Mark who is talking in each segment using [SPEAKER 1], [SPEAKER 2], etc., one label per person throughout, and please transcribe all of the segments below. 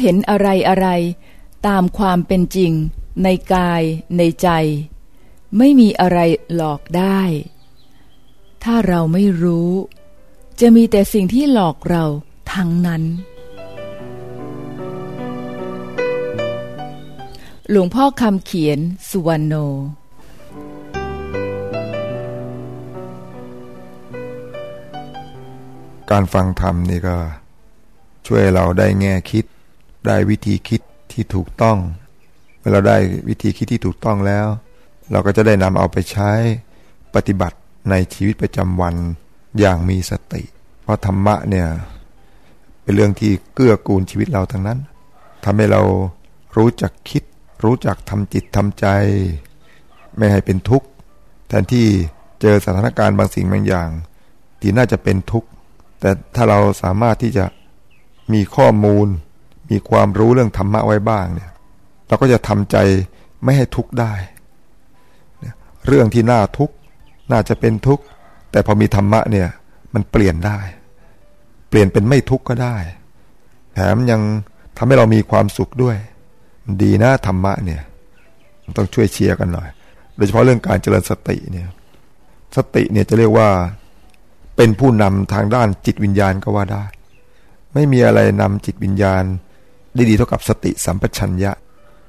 [SPEAKER 1] เห็นอะไรอะไร ตามความเป็นจริง ในกาย ในใจ ไม่มีอะไรหลอกได้ ถ้าเราไม่รู้ จะมีแต่สิ่งที่หลอกเราทั้งนั้น หลวงพ่อคำเขียน สุวรรณโน
[SPEAKER 2] การฟังธรรมนี่ก็ช่วยเราได้แง่คิด ได้วิธีคิดที่ถูกต้อง เมื่อเราได้วิธีคิดที่ถูกต้องแล้ว เราก็จะได้นำเอาไปใช้ปฏิบัติในชีวิตประจำวันอย่างมีสติ เพราะธรรมะเนี่ยเป็นเรื่องที่เกื้อกูลชีวิตเราทั้งนั้นทำให้เรารู้จักคิด รู้จักทำจิตทำใจ ไม่ให้เป็นทุกข์แทนที่เจอสถานการณ์บางสิ่งบางอย่าง ที่น่าจะเป็นทุกข์แต่ถ้าเราสามารถที่จะมีข้อมูล มีความรู้เรื่องธรรมะไว้บ้างเนี่ย เราก็จะทำใจไม่ให้ทุกข์ได้ เรื่องที่น่าทุกข์น่าจะเป็นทุกข์ แต่พอมีธรรมะเนี่ยมันเปลี่ยนได้ เปลี่ยนเป็นไม่ทุกข์ก็ได้ แถมยังทำให้เรามีความสุขด้วย ดีนะธรรมะเนี่ย ต้องช่วยเชียร์กันหน่อย โดยเฉพาะเรื่องการเจริญสติเนี่ย สติเนี่ยจะเรียกว่าเป็นผู้นำทางด้านจิตวิญญาณก็ว่าได้ ไม่มีอะไรนำจิตวิญญาณ ได้ดีเท่ากับสติสัมปชัญญะ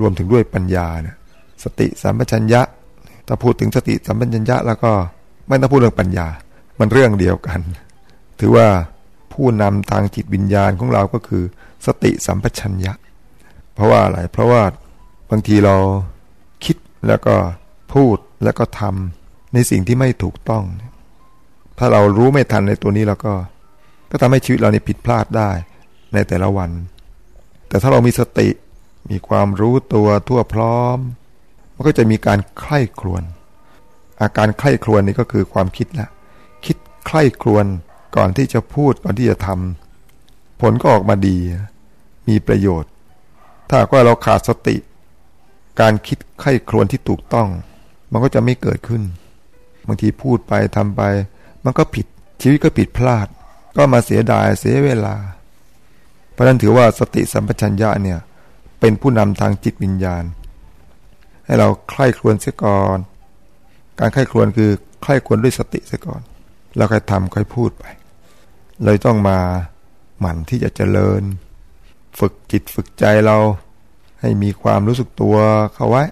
[SPEAKER 2] รวมถึงด้วยปัญญาเนี่ยสติสัมปชัญญะ ถ้าพูดถึงสติสัมปชัญญะ แล้วก็ไม่ต้องพูดเรื่องปัญญา มันเรื่องเดียวกัน ถือว่าผู้นำทางจิตวิญญาณของเราก็คือ สติสัมปชัญญะ เพราะว่าอะไร เพราะว่าบางทีเราคิดแล้วก็พูดแล้วก็ทำในสิ่งที่ไม่ถูกต้อง ถ้าเรารู้ไม่ทันในตัวนี้แล้วก็ ก็ทำให้ชีวิตเรานี่ผิดพลาดได้ในแต่ละวัน แต่ถ้าเรามีสติมีความรู้ตัวทั่วพร้อม มันก็จะมีการใคร่ครวญอาการใคร่ครวญนี่ก็คือความคิดละคิดใคร่ครวญก่อนที่จะพูดก่อนที่จะทำผลก็ออกมาดี มีประโยชน์ ถ้าว่าเราขาดสติ การคิดใคร่ครวญที่ถูกต้อง มันก็จะไม่เกิดขึ้น บางทีพูดไปทำไป มันก็ผิดชีวิตก็ผิดพลาด ก็มาเสียดายเสียเวลา ราะนั้นถือว่าสติสัมปชัญญะเนี่ยเป็นผู้นำทางจิตวิญญาณ ให้เราใคร่ครวญเสียก่อน การใคร่ครวญคือใคร่ครวญด้วยสติเสียก่อนแล้วค่อยทำค่อยพูดไป เลยต้องมาหมั่นที่จะเจริญ ฝึกจิตฝึกใจเรา ให้มีความรู้สึกตัวเข้าไว้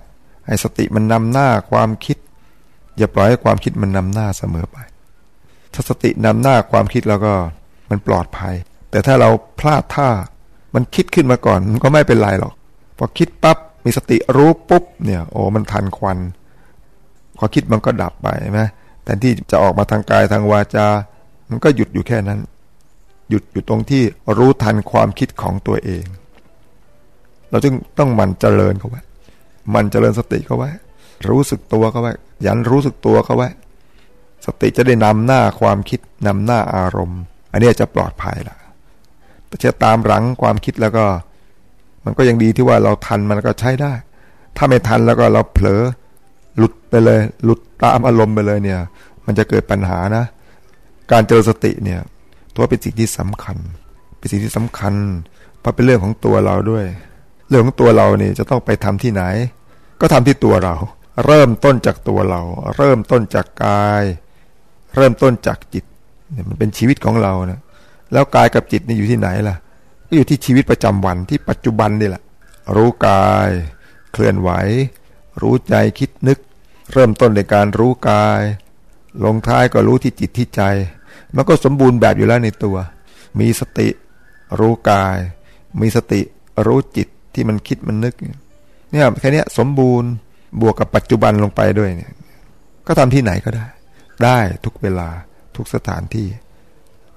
[SPEAKER 2] ให้สติมันนำหน้าความคิด อย่าปล่อยให้ความคิดมันนำหน้าเสมอไป ถ้าสตินำหน้าความคิดแล้วก็มันปลอดภัย แต่ถ้าเราพลาดท่ามันคิดขึ้นมาก่อนมันก็ไม่เป็นไรหรอก พอคิดปั๊บมีสติรู้ปุ๊บเนี่ย โอ้มันทันควันพอคิดมันก็ดับไปใช่ไหมแทนที่จะออกมาทางกายทางวาจา มันก็หยุดอยู่แค่นั้น หยุดอยู่ตรงที่รู้ทันความคิดของตัวเอง เราจึงต้องมันเจริญเขาไว้ มันเจริญสติเขาไว้ รู้สึกตัวเขาไว้ ยันรู้สึกตัวเขาไว้ สติจะได้นำหน้าความคิดนำหน้าอารมณ์ อันนี้จะปลอดภัยล่ะ แต่จะตามหลังความคิดแล้วก็ มันก็ยังดีที่ว่าเราทันมันก็ใช้ได้ ถ้าไม่ทันแล้วก็เราเผลอหลุดไปเลย หลุดตามอารมณ์ไปเลยเนี่ย มันจะเกิดปัญหานะ การเจริญสติเนี่ยตัวเป็นสิ่งที่สำคัญ เป็นสิ่งที่สำคัญ เพราะเป็นเรื่องของตัวเราด้วย เรื่องของตัวเราเนี่ยจะต้องไปทำที่ไหน ก็ทำที่ตัวเรา เริ่มต้นจากตัวเรา เริ่มต้นจากกาย เริ่มต้นจากจิตเนี่ยมันเป็นชีวิตของเรานะ แล้วกายกับจิตนี่อยู่ที่ไหนล่ะ ก็อยู่ที่ชีวิตประจำวันที่ปัจจุบันนี่แหละ รู้กาย เคลื่อนไหว รู้ใจคิดนึก เริ่มต้นในการรู้กาย ลงท้ายก็รู้ที่จิตที่ใจ มันก็สมบูรณ์แบบอยู่แล้วในตัว มีสติ รู้กาย มีสติรู้จิตที่มันคิดมันนึก เนี่ยแค่นี้สมบูรณ์บวกกับปัจจุบันลงไปด้วยเนี่ย ก็ทำที่ไหนก็ได้ ได้ทุกเวลาทุกสถานที่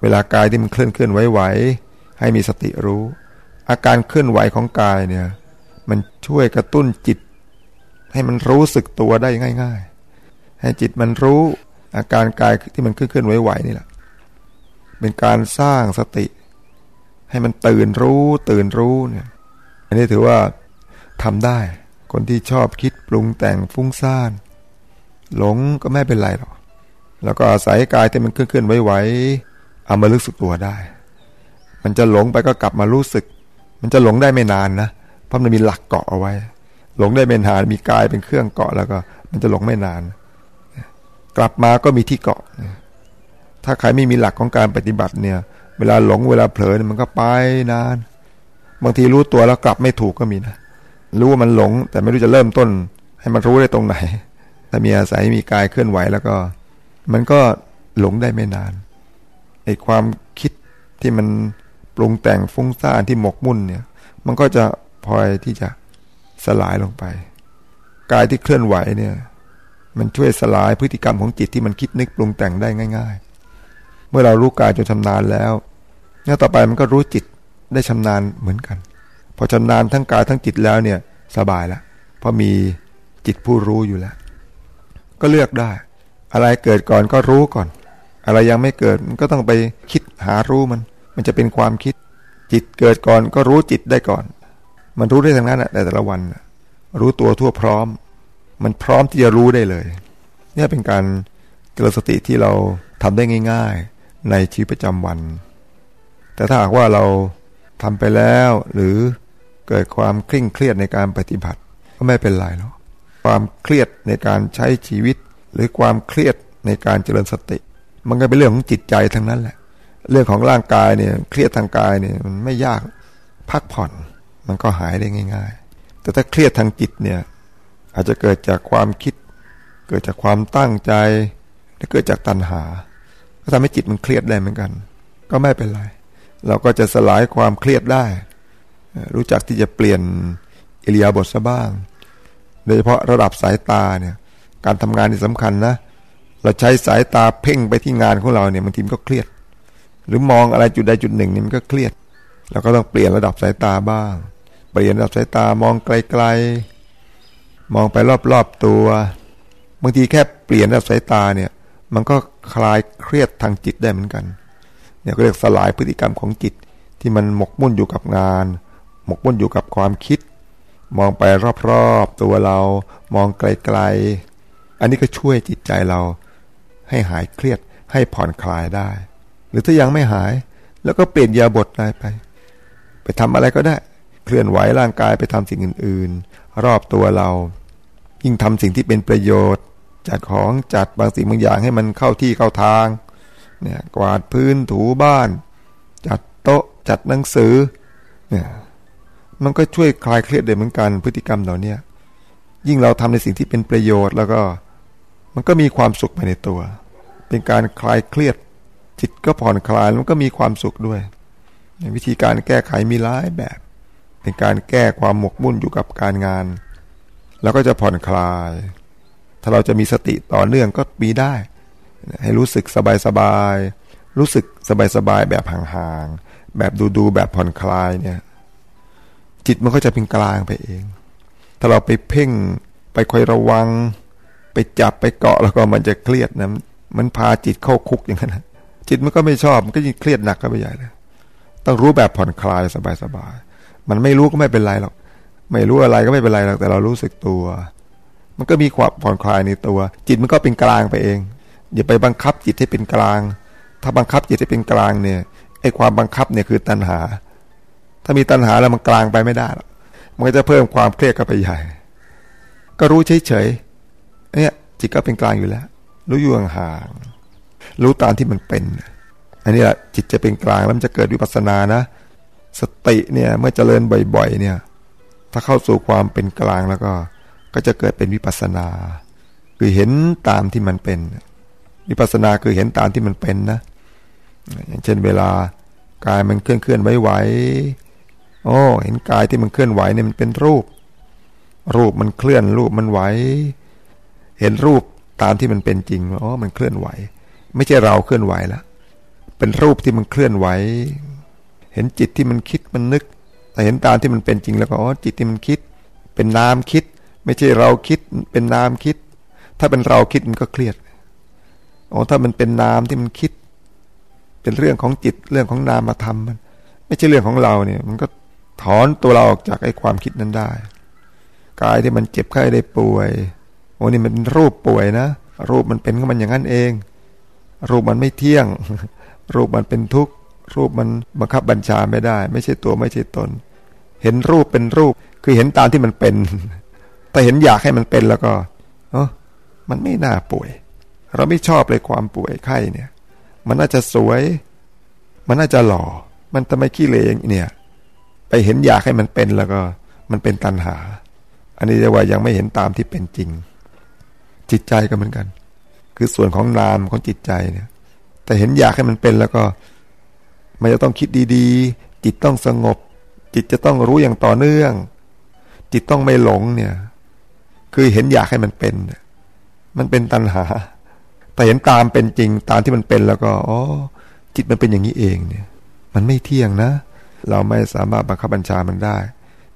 [SPEAKER 2] เวลากายที่มันเคลื่อนเคลื่อนไหวๆให้มีสติรู้ อาการเคลื่อนไหวของกายเนี่ย มันช่วยกระตุ้นจิต ให้มันรู้สึกตัวได้ง่าย ๆ ให้จิตมันรู้อาการกายที่มันเคลื่อนเคลื่อนไหวๆนี่แหละเป็นการสร้างสติ ให้มันตื่นรู้ตื่นรู้เนี่ย อันนี้ถือว่าทำได้ คนที่ชอบคิดปรุงแต่งฟุ้งซ่านหลงก็ไม่เป็นไรหรอกแล้วก็อาศัยกายที่มันเคลื่อนเคลื่อนไหวๆ เอามารู้สึกตัวได้ มันจะหลงไปก็กลับมารู้สึก มันจะหลงได้ไม่นานนะ เพราะมันมีหลักเกาะเอาไว้ หลงได้ไม่นาน มีกายเป็นเครื่องเกาะแล้วก็ มันจะหลงไม่นาน กลับมาก็มีที่เกาะ ถ้าใครไม่มีหลักของการปฏิบัติเนี่ย เวลาหลงเวลาเผลอมันก็ไปนาน บางทีรู้ตัวแล้วกลับไม่ถูกก็มีนะ รู้ว่ามันหลง แต่ไม่รู้จะเริ่มต้น ให้มันรู้ได้ตรงไหน ถ้ามีอาศัยมีกายเคลื่อนไหวแล้วก็ มันก็หลงได้ไม่นาน อ้ความคิดที่มันปรุงแต่งฟุ้งซ่านที่หมกมุ่นเนี่ย มันก็จะพลอยที่จะสลายลงไป กายที่เคลื่อนไหวเนี่ย มันช่วยสลายพฤติกรรมของจิตที่มันคิดนึกปรุงแต่งได้ง่าย ๆ เมื่อเรารู้กายจนชำนาญแล้วเนี่ยต่อไปมันก็รู้จิตได้ชำนาญเหมือนกัน พอชำนาญทั้งกายทั้งจิตแล้วเนี่ยสบายแล้วเพราะมีจิตผู้รู้อยู่แล้ว ก็เลือกได้ อะไรเกิดก่อนก็รู้ก่อน อะไรยังไม่เกิดมันก็ต้องไปคิดหารู้มัน มันจะเป็นความคิด จิตเกิดก่อนก็รู้จิตได้ก่อน มันรู้ได้ทั้งนั้นแหละแต่ละวัน รู้ตัวทั่วพร้อม มันพร้อมที่จะรู้ได้เลย เนี่ยเป็นการเกิดสติที่เราทำได้ง่าย ๆ ในชีวิตประจำวัน แต่ถ้าหากว่าเราทำไปแล้วหรือเกิดความเคร่งเครียดในการปฏิบัติ ก็ไม่เป็นไรหรอกความเครียดในการใช้ชีวิต หรือความเครียดในการเจริญสติ มันก็เป็นเรื่องของจิตใจทั้งนั้นแหละ เรื่องของร่างกายเนี่ย เครียดทางกายเนี่ย มันไม่ยากพักผ่อน มันก็หายได้ง่าย ๆ แต่ถ้าเครียดทางจิตเนี่ย อาจจะเกิดจากความคิด เกิดจากความตั้งใจหรือเกิดจากตัณหา ก็ทำให้จิตมันเครียดได้เหมือนกัน ก็ไม่เป็นไร เราก็จะสลายความเครียดได้ รู้จักที่จะเปลี่ยนอิริยาบถซะบ้าง โดยเฉพาะระดับสายตาเนี่ย การทำงานนี่สำคัญนะเเราใช้สายตาเพ่งไปที่งานของเราเนี่ยบางทีมันก็เครียด หรือมองอะไรจุดใดจุดหนึ่งเนี่ยมันก็เครียดเราก็ต้องเปลี่ยนระดับสายตาบ้าง เปลี่ยนระดับสายตามองไกลๆ มองไปรอบๆตัว บางทีแค่เปลี่ยนระดับสายตาเนี่ย มันก็คลายเครียดทางจิตได้เหมือนกันเนี่ยก็เรียกสลายพฤติกรรมของจิตที่มันหมกมุ่นอยู่กับงาน หมกมุ่นอยู่กับความคิด มองไปรอบๆตัวเรา มองไกลๆ อันนี้ก็ช่วยจิตใจเรา ให้หายเครียดให้ผ่อนคลายได้ หรือถ้ายังไม่หาย แล้วก็เปลี่ยนยาบทอะไรไป ไปทำอะไรก็ได้ เคลื่อนไหวร่างกายไปทำสิ่งอื่น ๆ รอบตัวเรา ยิ่งทำสิ่งที่เป็นประโยชน์ จัดของจัดบางสิ่งบางอย่างให้มันเข้าที่เข้าทางเนี่ยกวาดพื้นถูบ้าน จัดโต๊ะจัดหนังสือเนี่ยมันก็ช่วยคลายเครียดได้เหมือนกันพฤติกรรมเหล่านี้ยิ่งเราทำในสิ่งที่เป็นประโยชน์แล้วก็ มันก็มีความสุขภายในตัว เป็นการคลายเครียด จิตก็ผ่อนคลายมันก็มีความสุขด้วย วิธีการแก้ไขมีหลายแบบ เป็นการแก้ความหมกมุ่นอยู่กับการงาน แล้วก็จะผ่อนคลาย ถ้าเราจะมีสติต่อเนื่องก็มีได้ ให้รู้สึกสบายๆรู้สึกสบายๆแบบห่างๆแบบดูๆแบบผ่อนคลายเนี่ย จิตมันก็จะเป็นกลางไปเอง ถ้าเราไปเพ่งไปคอยระวัง ไปจับไปเกาะแล้วก็มันจะเครียดนะมันพาจิตเข้าคุกอย่างนั้นนะจิตมันก็ไม่ชอบมันก็ยิ่งเครียดหนักก็ไปใหญ่เลยต้องรู้แบบผ่อนคลายสบายๆมันไม่รู้ก็ไม่เป็นไรหรอกไม่รู้อะไรก็ไม่เป็นไรหรอกแต่เรารู้สึกตัว มันก็มีความผ่อนคลายในตัว จิตมันก็เป็นกลางไปเอง อย่าไปบังคับจิตให้เป็นกลาง ถ้าบังคับจิตให้เป็นกลางเนี่ยไอ้ความบังคับเนี่ยคือตัณหา ถ้ามีตัณหาแล้วมันกลางไปไม่ได้หรอกมันก็จะเพิ่มความเครียดกันไปใหญ่ ก็รู้เฉยๆเนี่ย จิตก็เป็นกลางอยู่แล้ว รู้อยู่ห่างๆรู้ตามที่มันเป็น อันนี้แหละจิตจะเป็นกลางแล้วมันจะเกิดวิปัสสนานะ สติเนี่ยเมื่อเจริญบ่อย ๆ เนี่ย ถ้าเข้าสู่ความเป็นกลางแล้วก็ ก็จะเกิดเป็นวิปัสสนา คือเห็นตามที่มันเป็น วิปัสสนาคือเห็นตามที่มันเป็นนะ อย่างเช่นเวลากายมันเคลื่อนเคลื่อนไหวไหวโอ้เห็นกายที่มันเคลื่อนไหวเนี่ยมันเป็นรูป รูปมันเคลื่อนรูปมันไหว เห็นรูปตามที่มันเป็นจริงอ๋อมันเคลื่อนไหว ไม่ใช่เราเคลื่อนไหวแล้วเป็นรูปที่มันเคลื่อนไหว เห็นจิตที่มันคิดมันนึกแต่เห็นตามที่มันเป็นจริงแล้วก็อ๋อจิตที่มันคิด เป็นนามคิด ไม่ใช่เราคิดเป็นนามคิด ถ้าเป็นเราคิดมันก็เครียดอ๋อถ้ามันเป็นนามที่มันคิด เป็นเรื่องของจิตเรื่องของนามธรรมมัน ไม่ใช่เรื่องของเราเนี่ย มันก็ถอนตัวเราออกจากไอ้ความคิดนั้นได้กายที่มันเจ็บไข้ได้ป่วย โอ้นี่มันเป็นรูปป่วยนะ รูปมันเป็นของมันอย่างนั้นเอง รูปมันไม่เที่ยง รูปมันเป็นทุกข์ รูปมันบังคับบัญชาไม่ได้ ไม่ใช่ตัวไม่ใช่ตน เห็นรูปเป็นรูป คือเห็นตามที่มันเป็น แต่เห็นอยากให้มันเป็นแล้วก็เออมันไม่น่าป่วย เราไม่ชอบเลยความป่วยไข้เนี่ย มันน่าจะสวย มันน่าจะหล่อ มันทำไมขี้เลงเนี่ย ไปเห็นอยากให้มันเป็นแล้วก็ มันเป็นตันหา อันนี้เรียกว่ายังไม่เห็นตามที่เป็นจริง จิตใจก็เหมือนกัน คือส่วนของนามของจิตใจเนี่ย แต่เห็นอยากให้มันเป็นแล้วก็ มันจะต้องคิดดีๆ จิตต้องสงบ จิตจะต้องรู้อย่างต่อเนื่อง จิตต้องไม่หลงเนี่ย คือเห็นอยากให้มันเป็น มันเป็นตัณหา แต่เห็นตามเป็นจริงตามที่มันเป็นแล้วก็อ๋อจิตมันเป็นอย่างนี้เองเนี่ย มันไม่เที่ยงนะ เราไม่สามารถบังคับบัญชามันได้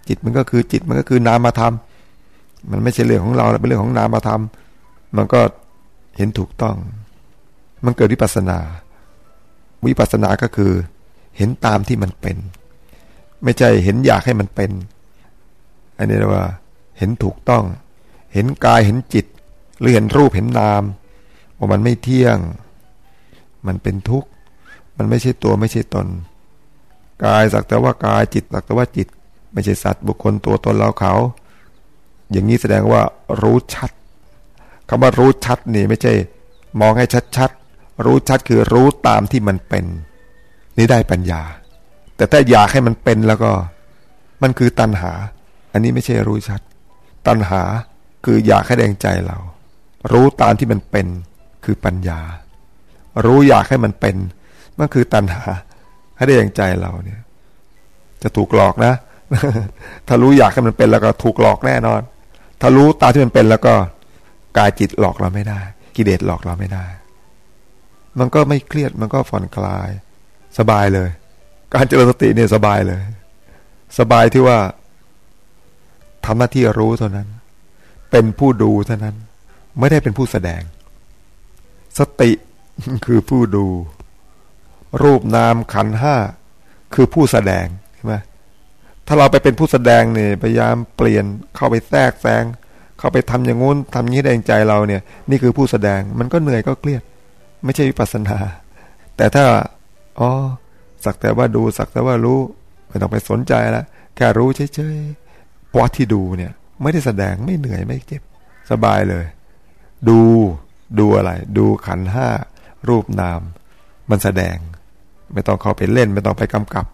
[SPEAKER 2] จิตมันก็คือจิตมันก็คือนามธรรมมันไม่ใช่เรื่องของเราเป็นเรื่องของนามธรรม มันก็เห็นถูกต้อง มันเกิดวิปัสนา วิปัสสนาก็คือ เห็นตามที่มันเป็น ไม่ใช่เห็นอยากให้มันเป็น อันนี้เรียกว่า เห็นถูกต้อง เห็นกายเห็นจิต หรือเห็นรูปเห็นนามว่ามันไม่เที่ยง มันเป็นทุกข์ มันไม่ใช่ตัวไม่ใช่ตน กายสักแต่ว่ากายจิตสักแต่ว่าจิต ไม่ใช่สัตว์บุคคลตัวตนเราเขา อย่างนี้แสดงว่ารู้ชัด คำว่ารู้ชัดนี่ไม่ใช่ มองให้ชัดๆ รู้ชัดคือรู้ตามที่มันเป็น นี่ได้ปัญญา แต่ถ้าอยากให้มันเป็นแล้วก็ มันคือตัณหา อันนี้ไม่ใช่รู้ชัด ตัณหาคืออยากให้แดงใจเรา รู้ตามที่มันเป็นคือปัญญา รู้อยากให้มันเป็น มันคือตัณหา ให้ได้แดงใจเราเนี่ย จะถูกหลอกนะ ถ้ารู้อยากให้มันเป็นแล้วก็ถูกหลอกแน่นอน ถ้ารู้ตามที่มันเป็นแล้วก็ กายจิตหลอกเราไม่ได้ กิเลสหลอกเราไม่ได้ มันก็ไม่เครียดมันก็ผ่อนคลาย สบายเลย การเจริญสติเนี่ยสบายเลย สบายที่ว่าทำหน้าที่รู้เท่านั้น เป็นผู้ดูเท่านั้น ไม่ได้เป็นผู้แสดง สติคือผู้ดู รูปนามขันห้าคือผู้แสดงใช่ไหมถ้าเราไปเป็นผู้แสดงเนี่ยพยายามเปลี่ยนเข้าไปแทรกแซง เข้าไปทำอย่างงู้นทำนี้แดงใจเราเนี่ย นี่คือผู้แสดงมันก็เหนื่อยก็เครียด ไม่ใช่วิปัสสนา แต่ถ้าอ๋อสักแต่ว่าดูสักแต่ว่ารู้ไม่ต้องไปสนใจล้วแค่รู้เฉยๆเพราะที่ดูเนี่ย ไม่ได้แสดงไม่เหนื่อยไม่เจ็บ สบายเลย ดูดูอะไร ดูขันห้ารูปนาม มันแสดง ไม่ต้องเข้าไปเล่น ไม่ต้องไปกำกับ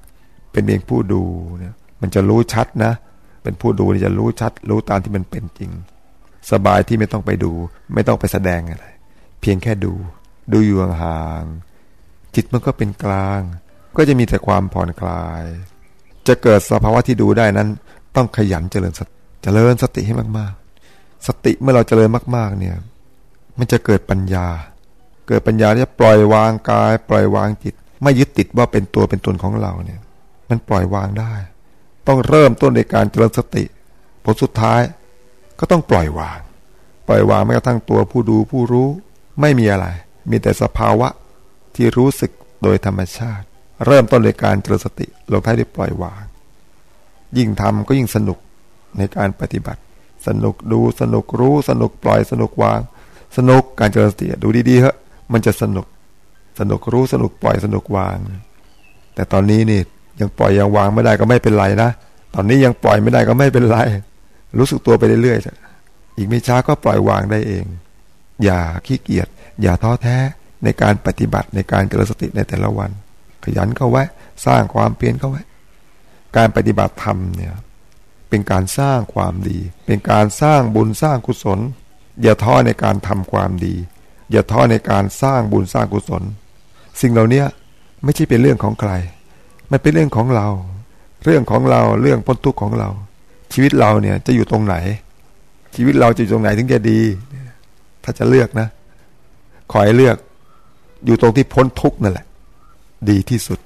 [SPEAKER 2] เป็นเพียงผู้ดูเนี่ย มันจะรู้ชัดนะ เป็นผู้ดูจะรู้ชัด รู้ตามที่มันเป็นจริง สบายที่ไม่ต้องไปดู ไม่ต้องไปแสดงอะไร เพียงแค่ดู ดูอยู่ห่างจิตมันก็เป็นกลาง ก็จะมีแต่ความผ่อนคลาย จะเกิดสภาวะที่ดูได้นั้น ต้องขยันเจริญสติเจริญสติให้มากๆ สติเมื่อเราเจริญมาก ๆ เนี่ย มันจะเกิดปัญญา เกิดปัญญาที่ปล่อยวางกาย ปล่อยวางจิต ไม่ยึดติดว่าเป็นตัวเป็นตนของเราเนี่ย มันปล่อยวางได้ ต้องเริ่มต้นในการเจริญสติ ผลสุดท้าย ก็ต้องปล่อยวาง ปล่อยวางแม้กระทั่งตัวผู้ดูผู้รู้ไม่มีอะไร มีแต่สภาวะที่รู้สึกโดยธรรมชาติ เริ่มต้นในการเจริญสติลงท้ายด้วยปล่อยวาง ยิ่งทำก็ยิ่งสนุกในการปฏิบัติ สนุกดูสนุกรู้สนุกปล่อยสนุกวาง สนุกการเจริญสติดูดีๆเฮะมันจะสนุก สนุกรู้สนุกปล่อยสนุกวาง แต่ตอนนี้นี่ยังปล่อยยังวางไม่ได้ก็ไม่เป็นไรนะตอนนี้ยังปล่อยไม่ได้ก็ไม่เป็นไร รู้สึกตัวไปเรื่อยๆอีกไม่ช้าก็ปล่อยวางได้เอง อย่าขี้เกียจอย่าท้อแท้ในการปฏิบัติในการเจริญสติในแต่ละวัน ขยันเข้าไว้ สร้างความเพียรเข้าไว้ การปฏิบัติธรรมเนี่ยเป็นการสร้างความดี เป็นการสร้างบุญสร้างกุศล อย่าท้อในการทำความดี อย่าท้อในการสร้างบุญสร้างกุศล สิ่งเหล่านี้ไม่ใช่เป็นเรื่องของใคร มันเป็นเรื่องของเรา เรื่องของเราเรื่องพ้นทุกข์ของเรา ชีวิตเราเนี่ยจะอยู่ตรงไหน ชีวิตเราจะอยู่ตรงไหนถึงจะดี ถ้าจะเลือกนะ ขอให้เลือก อยู่ตรงที่พ้นทุกข์นั่นแหละ ดีที่สุด